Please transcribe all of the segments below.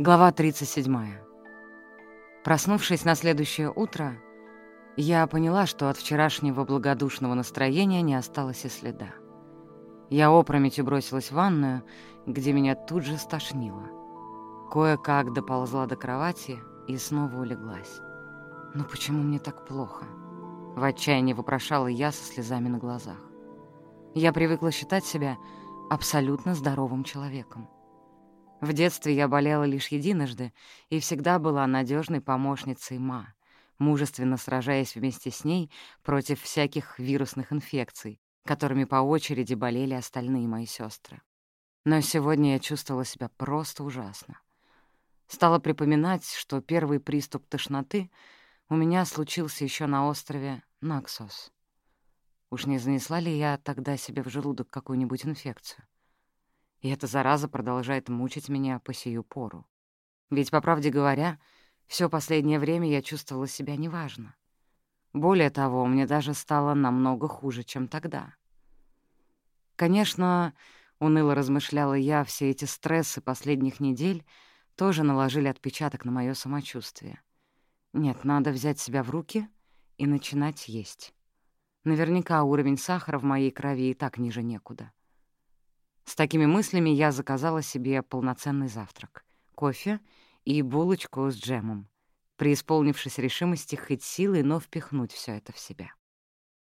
Глава 37. Проснувшись на следующее утро, я поняла, что от вчерашнего благодушного настроения не осталось и следа. Я опрометью бросилась в ванную, где меня тут же стошнило. Кое-как доползла до кровати и снова улеглась. «Но почему мне так плохо?» В отчаянии вопрошала я со слезами на глазах. Я привыкла считать себя абсолютно здоровым человеком. В детстве я болела лишь единожды и всегда была надежной помощницей Ма, мужественно сражаясь вместе с ней против всяких вирусных инфекций, которыми по очереди болели остальные мои сестры. Но сегодня я чувствовала себя просто ужасно. Стала припоминать, что первый приступ тошноты у меня случился еще на острове Наксос. Уж не занесла ли я тогда себе в желудок какую-нибудь инфекцию? И эта зараза продолжает мучить меня по сию пору. Ведь, по правде говоря, все последнее время я чувствовала себя неважно. Более того, мне даже стало намного хуже, чем тогда. Конечно, уныло размышляла я, все эти стрессы последних недель тоже наложили отпечаток на мое самочувствие. Нет, надо взять себя в руки и начинать есть. Наверняка уровень сахара в моей крови и так ниже некуда. С такими мыслями я заказала себе полноценный завтрак, кофе и булочку с джемом, преисполнившись решимости хоть силой, но впихнуть все это в себя.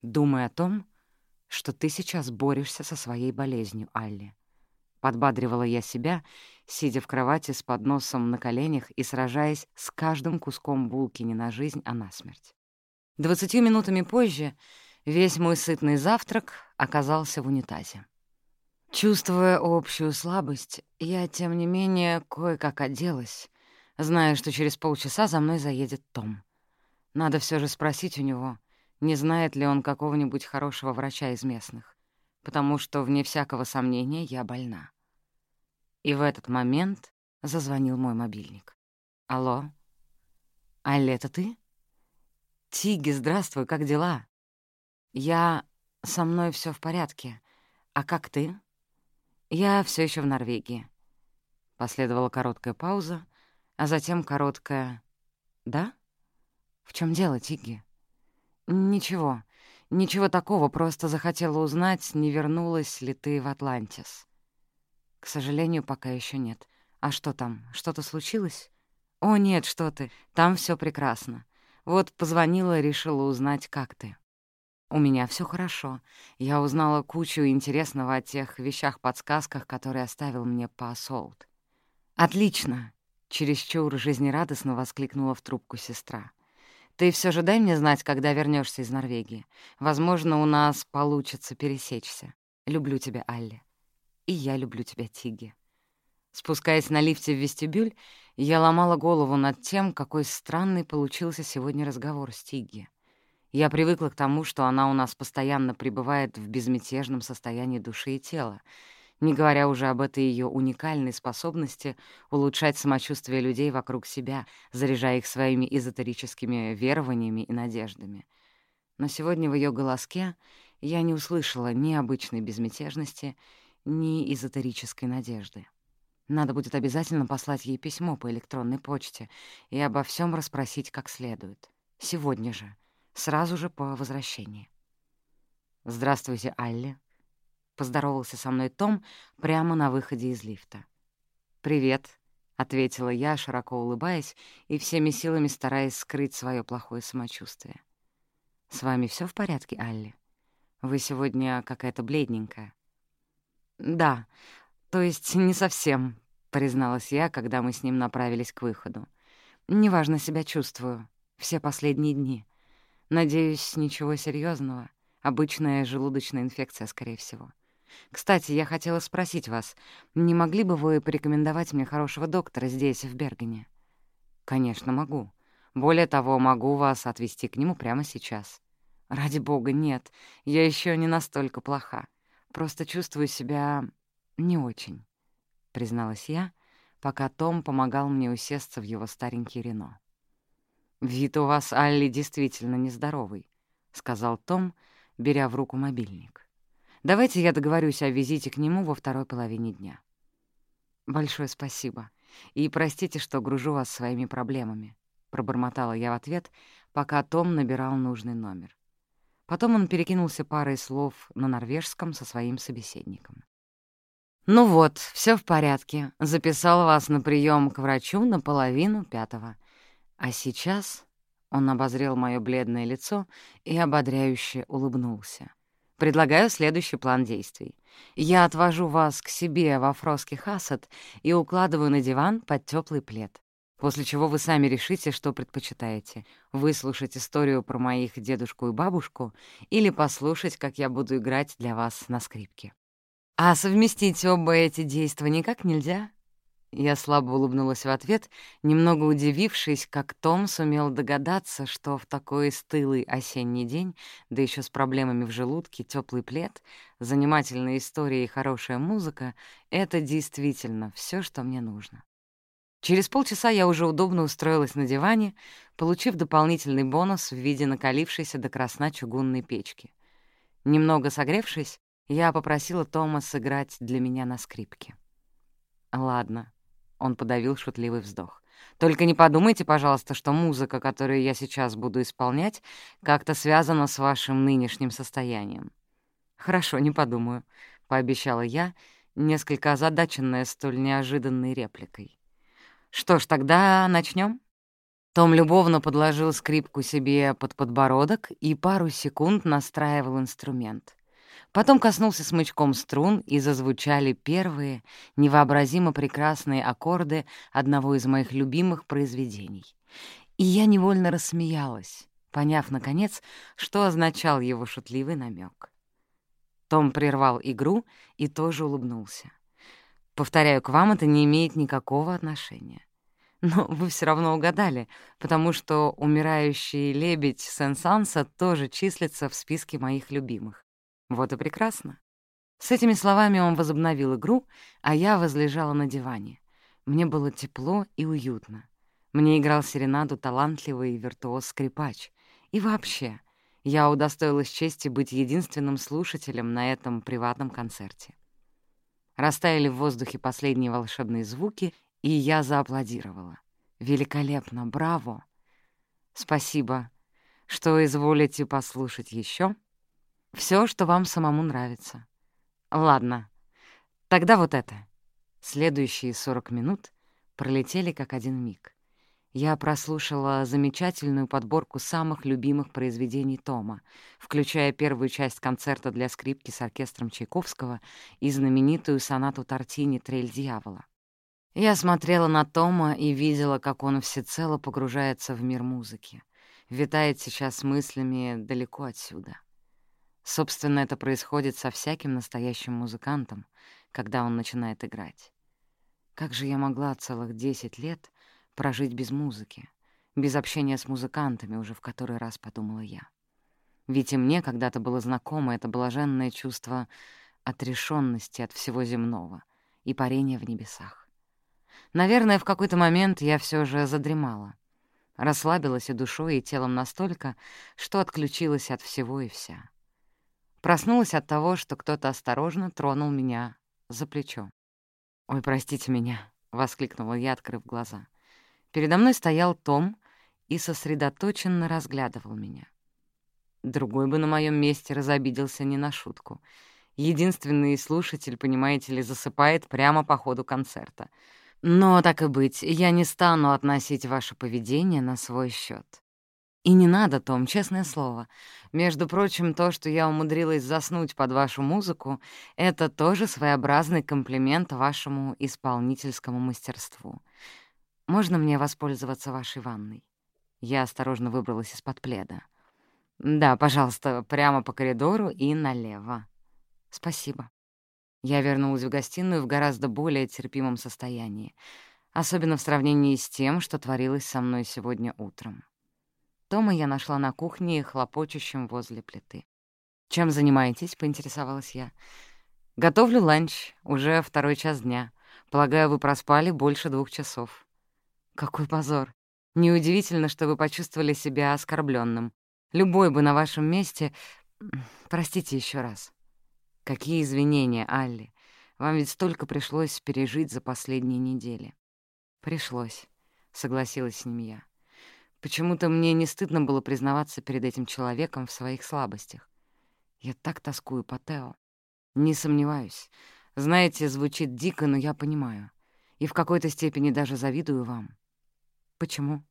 Думая о том, что ты сейчас борешься со своей болезнью, Алли. Подбадривала я себя, сидя в кровати с подносом на коленях и сражаясь с каждым куском булки не на жизнь, а на смерть. Двадцатью минутами позже весь мой сытный завтрак оказался в унитазе. Чувствуя общую слабость, я, тем не менее, кое-как оделась, зная, что через полчаса за мной заедет Том. Надо все же спросить у него, не знает ли он какого-нибудь хорошего врача из местных, потому что, вне всякого сомнения, я больна. И в этот момент зазвонил мой мобильник. «Алло? Алле, это ты?» «Тиги, здравствуй, как дела?» «Я... Со мной все в порядке. А как ты?» «Я все еще в Норвегии». Последовала короткая пауза, а затем короткая «Да? В чем дело, Тигги?» «Ничего, ничего такого, просто захотела узнать, не вернулась ли ты в Атлантис». «К сожалению, пока еще нет. А что там, что-то случилось?» «О, нет, что ты, там все прекрасно. Вот позвонила, решила узнать, как ты». У меня все хорошо. Я узнала кучу интересного о тех вещах-подсказках, которые оставил мне Пассолт. «Отлично!» — чересчур жизнерадостно воскликнула в трубку сестра. «Ты все же дай мне знать, когда вернешься из Норвегии. Возможно, у нас получится пересечься. Люблю тебя, Алли. И я люблю тебя, Тиги». Спускаясь на лифте в вестибюль, я ломала голову над тем, какой странный получился сегодня разговор с Тигги. Я привыкла к тому, что она у нас постоянно пребывает в безмятежном состоянии души и тела, не говоря уже об этой ее уникальной способности улучшать самочувствие людей вокруг себя, заряжая их своими эзотерическими верованиями и надеждами. Но сегодня в ее голоске я не услышала ни обычной безмятежности, ни эзотерической надежды. Надо будет обязательно послать ей письмо по электронной почте и обо всем расспросить как следует. Сегодня же — сразу же по возвращении. «Здравствуйте, Алли», — поздоровался со мной Том прямо на выходе из лифта. «Привет», — ответила я, широко улыбаясь и всеми силами стараясь скрыть свое плохое самочувствие. «С вами все в порядке, Алли? Вы сегодня какая-то бледненькая». «Да, то есть не совсем», — призналась я, когда мы с ним направились к выходу. «Неважно себя чувствую. Все последние дни. Надеюсь, ничего серьезного. Обычная желудочная инфекция, скорее всего. Кстати, я хотела спросить вас, не могли бы вы порекомендовать мне хорошего доктора здесь, в Бергене? Конечно, могу. Более того, могу вас отвезти к нему прямо сейчас. Ради бога, нет, я еще не настолько плоха. Просто чувствую себя не очень, призналась я, пока Том помогал мне усесться в его старенький Рено. «Вид у вас, Алли, действительно нездоровый», — сказал Том, беря в руку мобильник. «Давайте я договорюсь о визите к нему во второй половине дня». «Большое спасибо. И простите, что гружу вас своими проблемами», — пробормотала я в ответ, пока Том набирал нужный номер. Потом он перекинулся парой слов на норвежском со своим собеседником. «Ну вот, все в порядке. Записал вас на прием к врачу на половину пятого. А сейчас...» — он обозрел мое бледное лицо и ободряюще улыбнулся. «Предлагаю следующий план действий. Я отвожу вас к себе во Фроске Хасад и укладываю на диван под теплый плед после чего вы сами решите, что предпочитаете — выслушать историю про моих дедушку и бабушку или послушать, как я буду играть для вас на скрипке. А совместить оба эти действия никак нельзя? Я слабо улыбнулась в ответ, немного удивившись, как Том сумел догадаться, что в такой стылый осенний день, да еще с проблемами в желудке, теплый плед, занимательная история и хорошая музыка — это действительно все, что мне нужно. Через полчаса я уже удобно устроилась на диване, получив дополнительный бонус в виде накалившейся до красна чугунной печки. Немного согревшись, я попросила Тома сыграть для меня на скрипке. «Ладно», — он подавил шутливый вздох. «Только не подумайте, пожалуйста, что музыка, которую я сейчас буду исполнять, как-то связана с вашим нынешним состоянием». «Хорошо, не подумаю», — пообещала я, несколько озадаченная столь неожиданной репликой. Что ж, тогда начнем. Том любовно подложил скрипку себе под подбородок и пару секунд настраивал инструмент. Потом коснулся смычком струн, и зазвучали первые, невообразимо прекрасные аккорды одного из моих любимых произведений. И я невольно рассмеялась, поняв, наконец, что означал его шутливый намек. Том прервал игру и тоже улыбнулся. Повторяю, к вам это не имеет никакого отношения. Но вы все равно угадали, потому что «Умирающий лебедь» Сен-Санса тоже числится в списке моих любимых. Вот и прекрасно. С этими словами он возобновил игру, а я возлежала на диване. Мне было тепло и уютно. Мне играл серенаду талантливый виртуоз-скрипач. И вообще, я удостоилась чести быть единственным слушателем на этом приватном концерте. Растаяли в воздухе последние волшебные звуки, и я зааплодировала. «Великолепно! Браво! Спасибо, что изволите послушать еще. Все, что вам самому нравится. Ладно, тогда вот это». Следующие сорок минут пролетели как один миг. Я прослушала замечательную подборку самых любимых произведений Тома, включая первую часть концерта для скрипки с оркестром Чайковского и знаменитую сонату Тортини «Трель дьявола». Я смотрела на Тома и видела, как он всецело погружается в мир музыки, витает сейчас мыслями далеко отсюда. Собственно, это происходит со всяким настоящим музыкантом, когда он начинает играть. Как же я могла целых десять лет прожить без музыки, без общения с музыкантами, уже в который раз подумала я. Ведь и мне когда-то было знакомо это блаженное чувство отрешенности от всего земного и парения в небесах. Наверное, в какой-то момент я все же задремала, расслабилась и душой, и телом настолько, что отключилась от всего и вся. Проснулась от того, что кто-то осторожно тронул меня за плечо. «Ой, простите меня», — воскликнула я, открыв глаза. Передо мной стоял Том и сосредоточенно разглядывал меня. Другой бы на моем месте разобиделся не на шутку. Единственный слушатель, понимаете ли, засыпает прямо по ходу концерта. Но, так и быть, я не стану относить ваше поведение на свой счет. И не надо, Том, честное слово. Между прочим, то, что я умудрилась заснуть под вашу музыку, это тоже своеобразный комплимент вашему исполнительскому мастерству. «Можно мне воспользоваться вашей ванной?» Я осторожно выбралась из-под пледа. «Да, пожалуйста, прямо по коридору и налево». «Спасибо». Я вернулась в гостиную в гораздо более терпимом состоянии, особенно в сравнении с тем, что творилось со мной сегодня утром. Тома я нашла на кухне, хлопочущим возле плиты. «Чем занимаетесь?» — поинтересовалась я. «Готовлю ланч. Уже второй час дня. Полагаю, вы проспали больше двух часов». Какой позор. Неудивительно, что вы почувствовали себя оскорбленным. Любой бы на вашем месте... Простите еще раз. Какие извинения, Алли. Вам ведь столько пришлось пережить за последние недели. «Пришлось», — согласилась с ним я. Почему-то мне не стыдно было признаваться перед этим человеком в своих слабостях. Я так тоскую по Тео. Не сомневаюсь. Знаете, звучит дико, но я понимаю. И в какой-то степени даже завидую вам. Почему?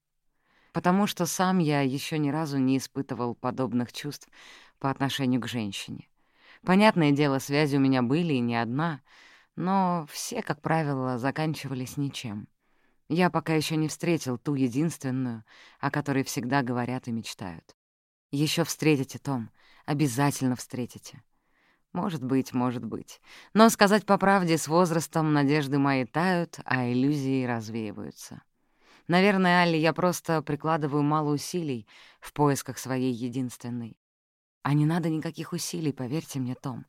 Потому что сам я еще ни разу не испытывал подобных чувств по отношению к женщине. Понятное дело, связи у меня были и не одна, но все, как правило, заканчивались ничем. Я пока еще не встретил ту единственную, о которой всегда говорят и мечтают. Еще встретите, Том, обязательно встретите. Может быть, может быть. Но сказать по правде, с возрастом надежды мои тают, а иллюзии развеиваются. Наверное, Алли, я просто прикладываю мало усилий в поисках своей единственной. А не надо никаких усилий, поверьте мне, Том.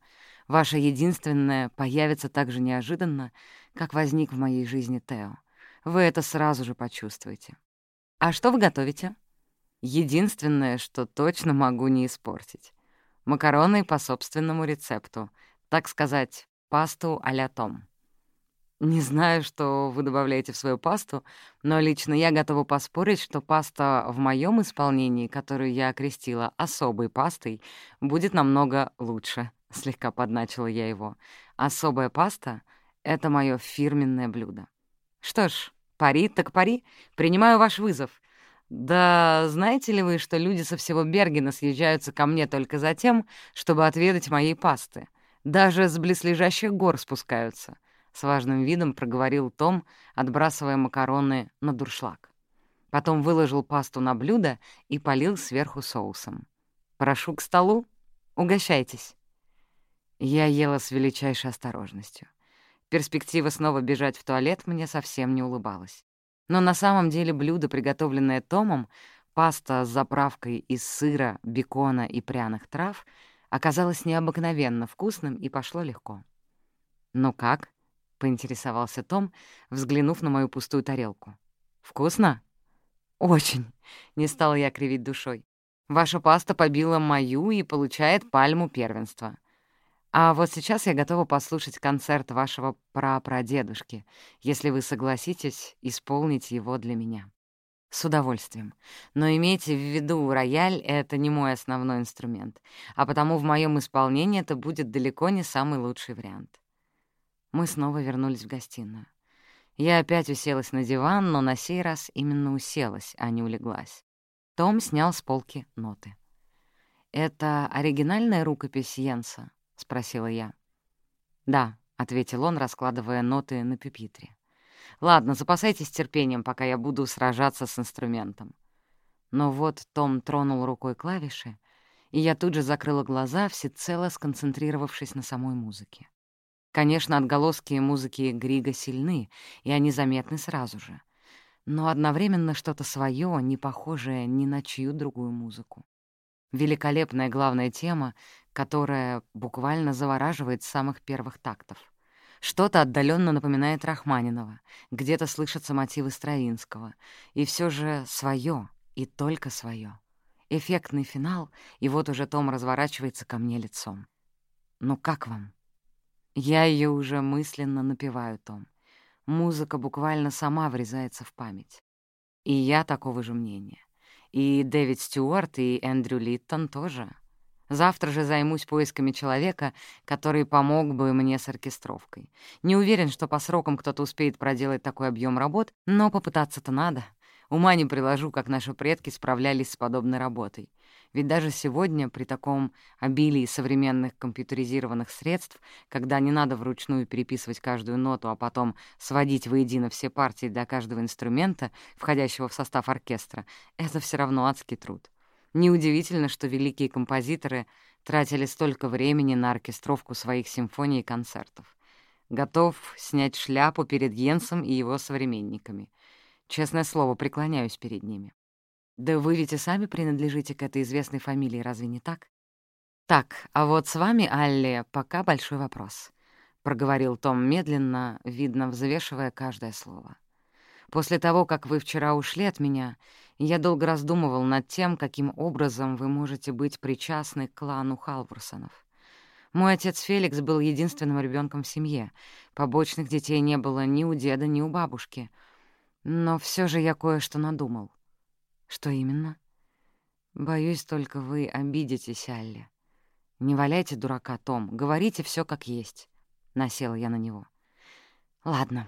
Ваша единственная появится так же неожиданно, как возник в моей жизни Тео. Вы это сразу же почувствуете. А что вы готовите? Единственное, что точно могу не испортить. Макароны по собственному рецепту. Так сказать, пасту а-ля Том. Не знаю, что вы добавляете в свою пасту, но лично я готова поспорить, что паста в моем исполнении, которую я окрестила особой пастой, будет намного лучше. Слегка подначила я его. Особая паста — это мое фирменное блюдо. Что ж, Пари так пари. Принимаю ваш вызов. Да знаете ли вы, что люди со всего Бергена съезжаются ко мне только за тем, чтобы отведать моей пасты? Даже с близлежащих гор спускаются. С важным видом проговорил Том, отбрасывая макароны на дуршлаг. Потом выложил пасту на блюдо и полил сверху соусом. «Прошу к столу. Угощайтесь». Я ела с величайшей осторожностью. Перспектива снова бежать в туалет мне совсем не улыбалась. Но на самом деле блюдо, приготовленное Томом, паста с заправкой из сыра, бекона и пряных трав, оказалось необыкновенно вкусным и пошло легко. «Ну как?» — поинтересовался Том, взглянув на мою пустую тарелку. «Вкусно?» «Очень», — не стала я кривить душой. «Ваша паста побила мою и получает пальму первенства. А вот сейчас я готова послушать концерт вашего прапрадедушки, если вы согласитесь исполнить его для меня. С удовольствием. Но имейте в виду, рояль — это не мой основной инструмент, а потому в моем исполнении это будет далеко не самый лучший вариант. Мы снова вернулись в гостиную. Я опять уселась на диван, но на сей раз именно уселась, а не улеглась. Том снял с полки ноты. «Это оригинальная рукопись Йенса?» — спросила я. «Да», — ответил он, раскладывая ноты на пюпитре. «Ладно, запасайтесь терпением, пока я буду сражаться с инструментом». Но вот Том тронул рукой клавиши, и я тут же закрыла глаза, всецело сконцентрировавшись на самой музыке. Конечно, отголоски музыки Грига сильны, и они заметны сразу же. Но одновременно что-то свое, не похожее ни на чью другую музыку. Великолепная главная тема, которая буквально завораживает с самых первых тактов. Что-то отдаленно напоминает Рахманинова, где-то слышатся мотивы Стравинского, и все же свое, и только свое. Эффектный финал, и вот уже Том разворачивается ко мне лицом. «Ну как вам?» Я ее уже мысленно напеваю, Том. Музыка буквально сама врезается в память. И я такого же мнения. И Дэвид Стюарт, и Эндрю Литтон тоже — Завтра же займусь поисками человека, который помог бы мне с оркестровкой. Не уверен, что по срокам кто-то успеет проделать такой объем работ, но попытаться-то надо. Ума не приложу, как наши предки справлялись с подобной работой. Ведь даже сегодня, при таком обилии современных компьютеризированных средств, когда не надо вручную переписывать каждую ноту, а потом сводить воедино все партии для каждого инструмента, входящего в состав оркестра, это все равно адский труд. Неудивительно, что великие композиторы тратили столько времени на оркестровку своих симфоний и концертов. Готов снять шляпу перед Йенсом и его современниками. Честное слово, преклоняюсь перед ними. Да вы ведь и сами принадлежите к этой известной фамилии, разве не так? Так, а вот с вами, Алле, пока большой вопрос, — проговорил Том медленно, видно, взвешивая каждое слово. После того, как вы вчера ушли от меня, я долго раздумывал над тем, каким образом вы можете быть причастны к клану Халварсонов. Мой отец Феликс был единственным ребенком в семье. Побочных детей не было ни у деда, ни у бабушки. Но все же я кое-что надумал. Что именно? Боюсь, только вы обидитесь, Алли. Не валяйте дурака, Том, говорите все как есть. Насела я на него. Ладно.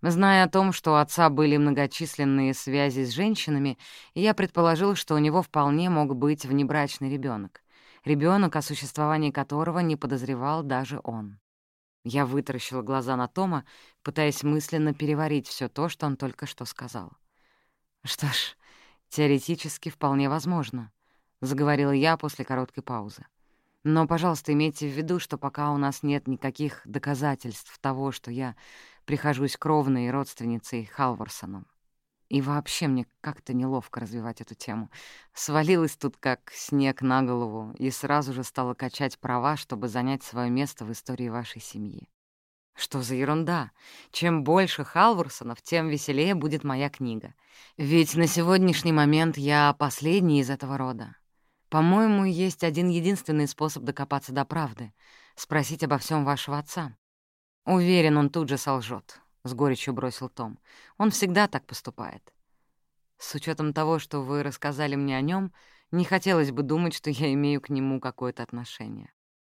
Зная о том, что у отца были многочисленные связи с женщинами, я предположил, что у него вполне мог быть внебрачный ребенок, ребенок, о существовании которого не подозревал даже он. Я вытаращила глаза на Тома, пытаясь мысленно переварить все то, что он только что сказал. «Что ж, теоретически вполне возможно», — заговорила я после короткой паузы. «Но, пожалуйста, имейте в виду, что пока у нас нет никаких доказательств того, что я прихожусь кровной родственницей Халварсоном. И вообще мне как-то неловко развивать эту тему. Свалилась тут как снег на голову и сразу же стала качать права, чтобы занять свое место в истории вашей семьи. Что за ерунда? Чем больше Халварсонов, тем веселее будет моя книга. Ведь на сегодняшний момент я последний из этого рода. По-моему, есть один единственный способ докопаться до правды — спросить обо всем вашего отца. Уверен, он тут же солжет, с горечью бросил Том. Он всегда так поступает. С учетом того, что вы рассказали мне о нем, не хотелось бы думать, что я имею к нему какое-то отношение.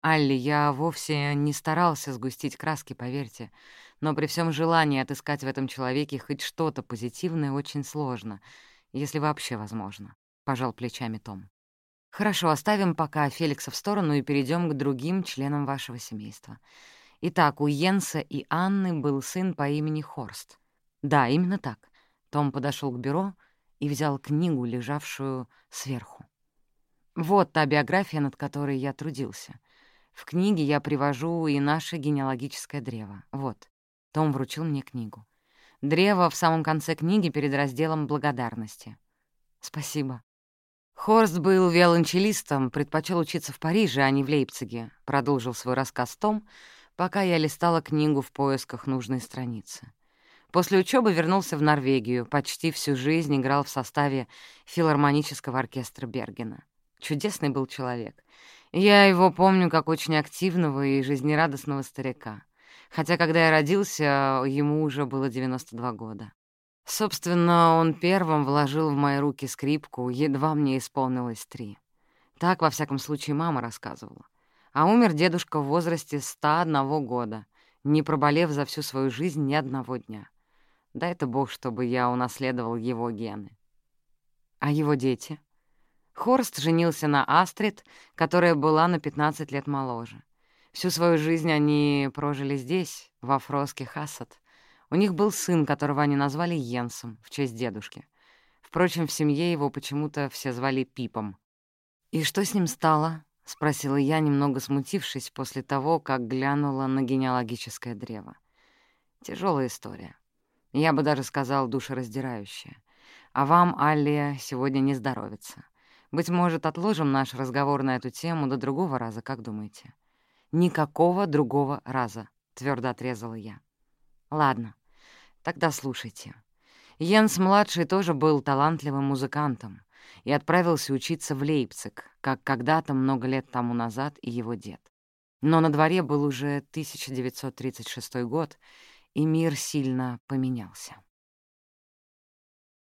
Алли, я вовсе не старался сгустить краски, поверьте, но при всем желании отыскать в этом человеке хоть что-то позитивное очень сложно, если вообще возможно, — пожал плечами Том. Хорошо, оставим пока Феликса в сторону и перейдем к другим членам вашего семейства. Итак, у Йенса и Анны был сын по имени Хорст. Да, именно так. Том подошел к бюро и взял книгу, лежавшую сверху. Вот та биография, над которой я трудился. В книге я привожу и наше генеалогическое древо. Вот. Том вручил мне книгу. Древо в самом конце книги перед разделом благодарности. Спасибо. Хорст был виолончелистом, предпочел учиться в Париже, а не в Лейпциге, продолжил свой рассказ Том, пока я листала книгу в поисках нужной страницы. После учебы вернулся в Норвегию, почти всю жизнь играл в составе филармонического оркестра Бергена. Чудесный был человек. Я его помню как очень активного и жизнерадостного старика. Хотя, когда я родился, ему уже было 92 года. Собственно, он первым вложил в мои руки скрипку, едва мне исполнилось три. Так, во всяком случае, мама рассказывала. А умер дедушка в возрасте 101 года, не проболев за всю свою жизнь ни одного дня. Дай это бог, чтобы я унаследовал его гены. А его дети? Хорст женился на Астрид, которая была на 15 лет моложе. Всю свою жизнь они прожили здесь, во Фроске Хассад. У них был сын, которого они назвали Йенсом, в честь дедушки. Впрочем, в семье его почему-то все звали Пипом. И что с ним стало? — спросила я, немного смутившись после того, как глянула на генеалогическое древо. Тяжелая история. Я бы даже сказал, душераздирающая. А вам, Аллия, сегодня не здоровится. Быть может, отложим наш разговор на эту тему до другого раза, как думаете? Никакого другого раза, — твердо отрезала я. Ладно, тогда слушайте. Йенс-младший тоже был талантливым музыкантом и отправился учиться в Лейпциг, как когда-то много лет тому назад и его дед. Но на дворе был уже 1936 год, и мир сильно поменялся.